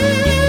Música